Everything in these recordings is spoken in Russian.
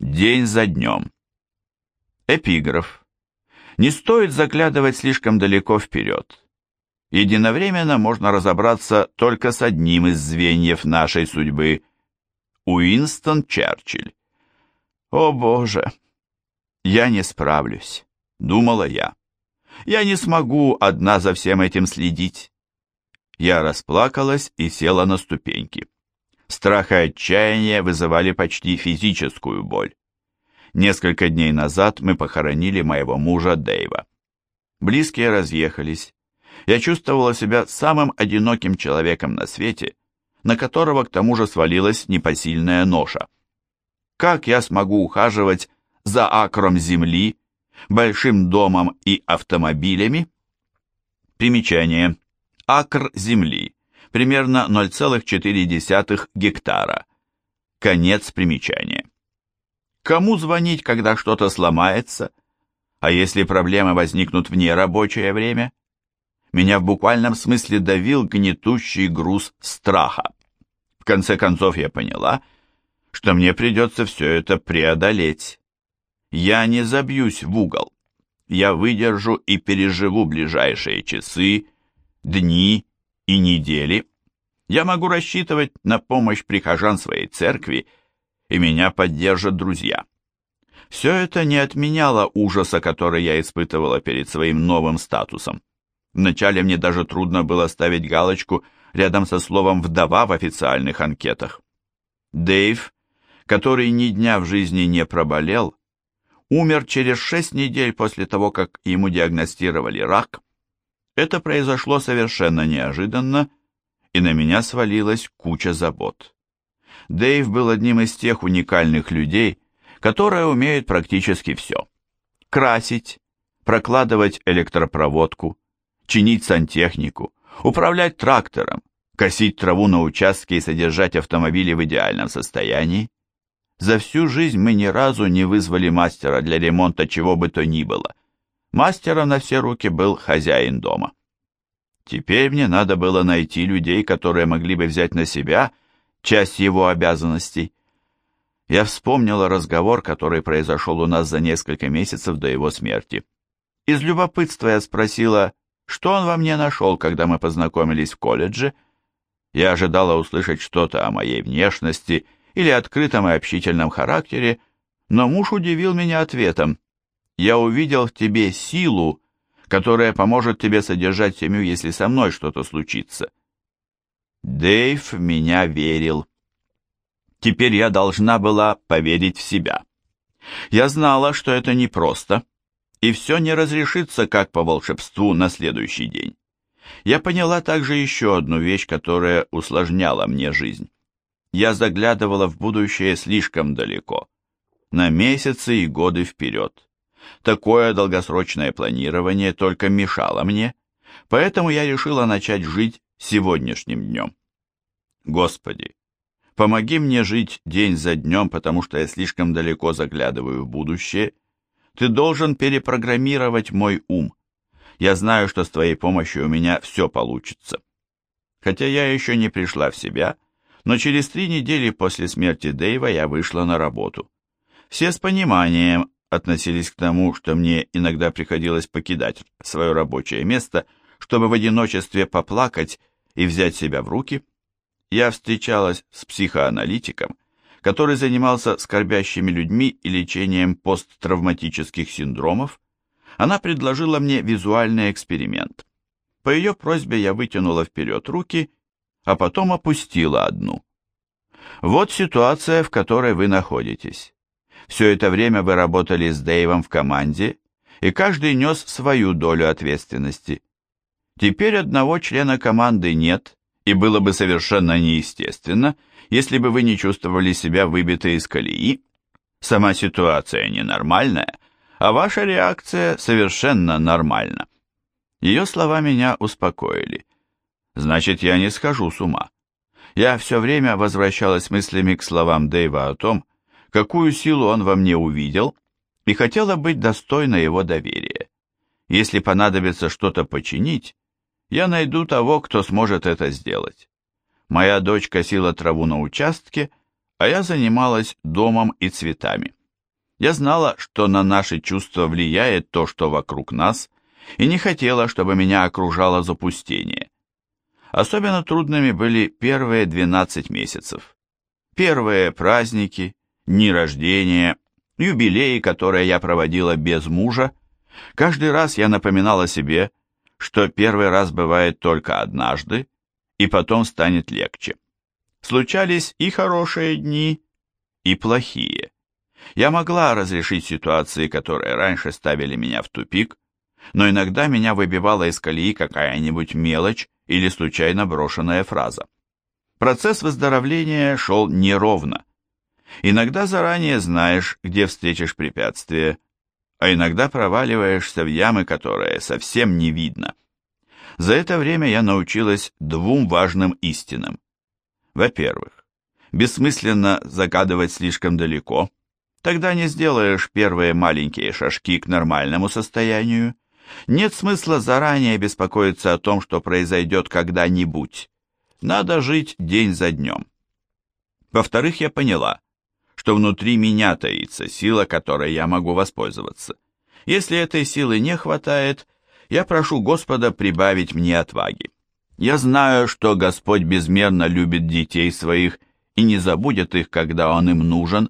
День за днем. Эпиграф. Не стоит заглядывать слишком далеко вперед. Единовременно можно разобраться только с одним из звеньев нашей судьбы. Уинстон Черчилль. О боже, я не справлюсь, думала я. Я не смогу одна за всем этим следить. Я расплакалась и села на ступеньки. Страх и отчаяние вызывали почти физическую боль. Несколько дней назад мы похоронили моего мужа Дэйва. Близкие разъехались. Я чувствовала себя самым одиноким человеком на свете, на которого к тому же свалилась непосильная ноша. Как я смогу ухаживать за акром земли, большим домом и автомобилями? Примечание. Акр земли примерно 0,4 гектара. Конец примечания. Кому звонить, когда что-то сломается? А если проблемы возникнут в нерабочее время? Меня в буквальном смысле давил гнетущий груз страха. В конце концов я поняла, что мне придется все это преодолеть. Я не забьюсь в угол. Я выдержу и переживу ближайшие часы, дни и недели, я могу рассчитывать на помощь прихожан своей церкви, и меня поддержат друзья. Все это не отменяло ужаса, который я испытывала перед своим новым статусом. Вначале мне даже трудно было ставить галочку рядом со словом «вдова» в официальных анкетах. Дэйв, который ни дня в жизни не проболел, умер через шесть недель после того, как ему диагностировали рак, это произошло совершенно неожиданно, и на меня свалилась куча забот. Дэйв был одним из тех уникальных людей, которые умеют практически все. Красить, прокладывать электропроводку, чинить сантехнику, управлять трактором, косить траву на участке и содержать автомобили в идеальном состоянии. За всю жизнь мы ни разу не вызвали мастера для ремонта чего бы то ни было – Мастером на все руки был хозяин дома. Теперь мне надо было найти людей, которые могли бы взять на себя часть его обязанностей. Я вспомнила разговор, который произошел у нас за несколько месяцев до его смерти. Из любопытства я спросила, что он во мне нашел, когда мы познакомились в колледже. Я ожидала услышать что-то о моей внешности или открытом и общительном характере, но муж удивил меня ответом я увидел в тебе силу, которая поможет тебе содержать семью, если со мной что-то случится. Дэйв меня верил. Теперь я должна была поверить в себя. Я знала, что это непросто, и все не разрешится, как по волшебству, на следующий день. Я поняла также еще одну вещь, которая усложняла мне жизнь. Я заглядывала в будущее слишком далеко, на месяцы и годы вперед. Такое долгосрочное планирование только мешало мне, поэтому я решила начать жить сегодняшним днем. Господи, помоги мне жить день за днем, потому что я слишком далеко заглядываю в будущее. Ты должен перепрограммировать мой ум. Я знаю, что с твоей помощью у меня все получится. Хотя я еще не пришла в себя, но через три недели после смерти Дэйва я вышла на работу. Все с пониманием относились к тому, что мне иногда приходилось покидать свое рабочее место, чтобы в одиночестве поплакать и взять себя в руки, я встречалась с психоаналитиком, который занимался скорбящими людьми и лечением посттравматических синдромов. Она предложила мне визуальный эксперимент. По ее просьбе я вытянула вперед руки, а потом опустила одну. Вот ситуация, в которой вы находитесь. Все это время вы работали с Дэйвом в команде, и каждый нес свою долю ответственности. Теперь одного члена команды нет, и было бы совершенно неестественно, если бы вы не чувствовали себя выбитой из колеи. Сама ситуация ненормальная, а ваша реакция совершенно нормальна. Ее слова меня успокоили. Значит, я не схожу с ума. Я все время возвращалась мыслями к словам Дэйва о том, какую силу он во мне увидел, и хотела быть достойна его доверия. Если понадобится что-то починить, я найду того, кто сможет это сделать. Моя дочь косила траву на участке, а я занималась домом и цветами. Я знала, что на наши чувства влияет то, что вокруг нас, и не хотела, чтобы меня окружало запустение. Особенно трудными были первые 12 месяцев. Первые праздники, дни рождения, юбилеи, которые я проводила без мужа. Каждый раз я напоминала себе, что первый раз бывает только однажды, и потом станет легче. Случались и хорошие дни, и плохие. Я могла разрешить ситуации, которые раньше ставили меня в тупик, но иногда меня выбивала из колеи какая-нибудь мелочь или случайно брошенная фраза. Процесс выздоровления шел неровно. Иногда заранее знаешь, где встретишь препятствие, а иногда проваливаешься в ямы, которые совсем не видно. За это время я научилась двум важным истинам. Во-первых, бессмысленно загадывать слишком далеко, тогда не сделаешь первые маленькие шажки к нормальному состоянию. Нет смысла заранее беспокоиться о том, что произойдет когда-нибудь. Надо жить день за днем. Во-вторых, я поняла, что внутри меня таится сила, которой я могу воспользоваться. Если этой силы не хватает, я прошу Господа прибавить мне отваги. Я знаю, что Господь безмерно любит детей своих и не забудет их, когда Он им нужен.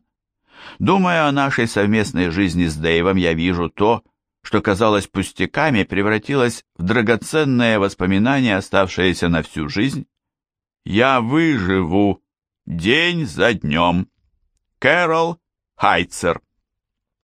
Думая о нашей совместной жизни с Дэйвом, я вижу то, что казалось пустяками, превратилось в драгоценное воспоминание, оставшееся на всю жизнь. Я выживу день за днем. Кэрол Хайцер